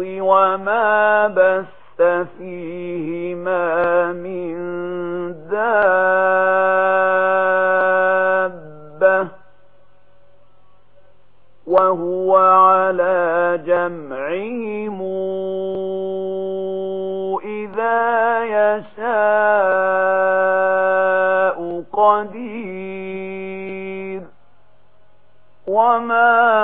وما بث فيهما من دابة وهو على جمعهم إذا يشاء قدير وما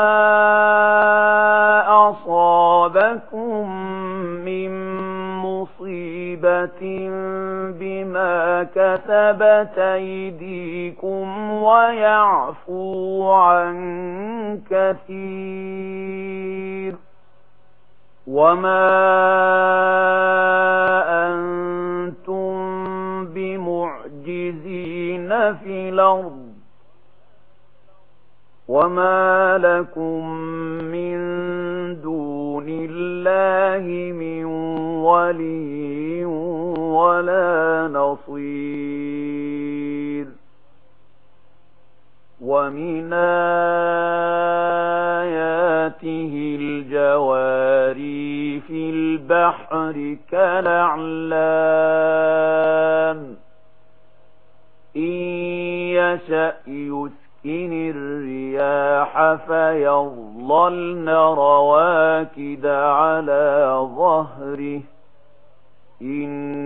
بما كسبت أيديكم ويعفو عن كثير وما أنتم بمعجزين في الأرض وما لكم من دون الله من ولي ولا نصير. ومن آياته الجواري في البحر كالأعلام. إن يشأ يسكن الرياح فيظللن رواكد على ظهره. إن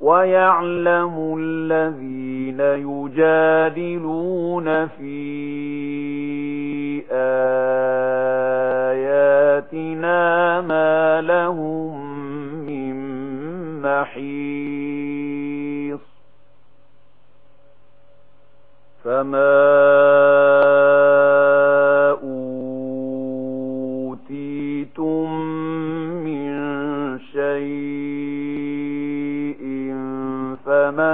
وَيَعْلَمُ الَّذِينَ يُجَادِلُونَ فِي آيَاتِنَا مَا لَهُم مِّن مَّحِيصٍ فَمَا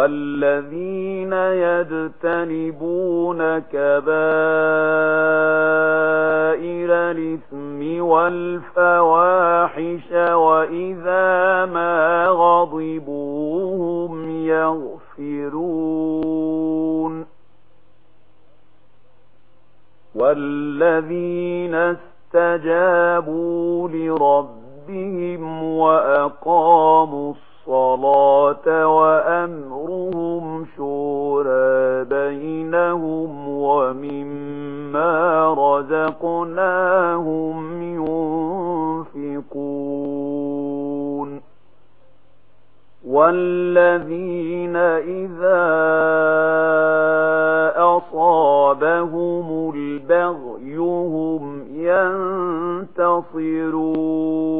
والذين يجتنبون كبائر الإثم والفواحش وإذا ما غضبوهم يغفرون والذين استجابوا لربهم وأقاموا الصلاة الصلاة وأمرهم شورى بينهم ومما رزقناهم ينفقون. والذين إذا أصابهم البغي هم ينتصرون.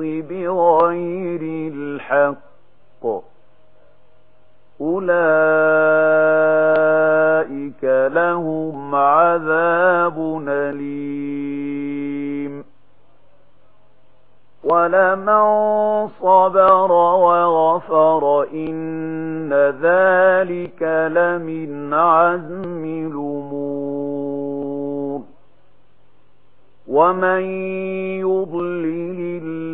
بغير الحق. أولئك لهم عذاب نليم ولمن صبر وغفر إن ذلك لمن عزم الأمور. ومن يضلل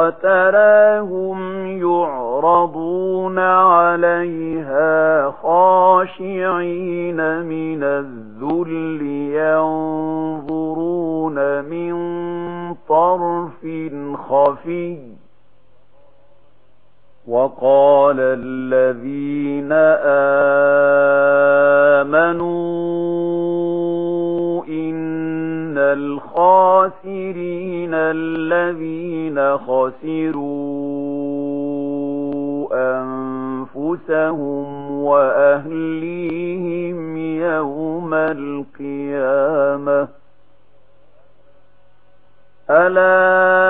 وتراهم يعرضون عليها خاشعين من الذل ينظرون من طرف خفي. وقال الذين آمنوا الخاسرين الذين خسروا أنفسهم وأهليهم يوم القيامة ألا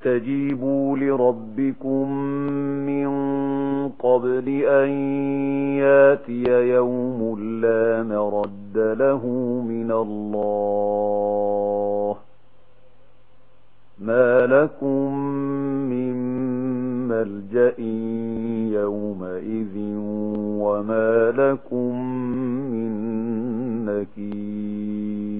اسْتَجِيبُوا لربكم من قبل أن ياتي يوم لا مرد له من الله ما لكم من ملجأ يومئذ وما لكم من نكير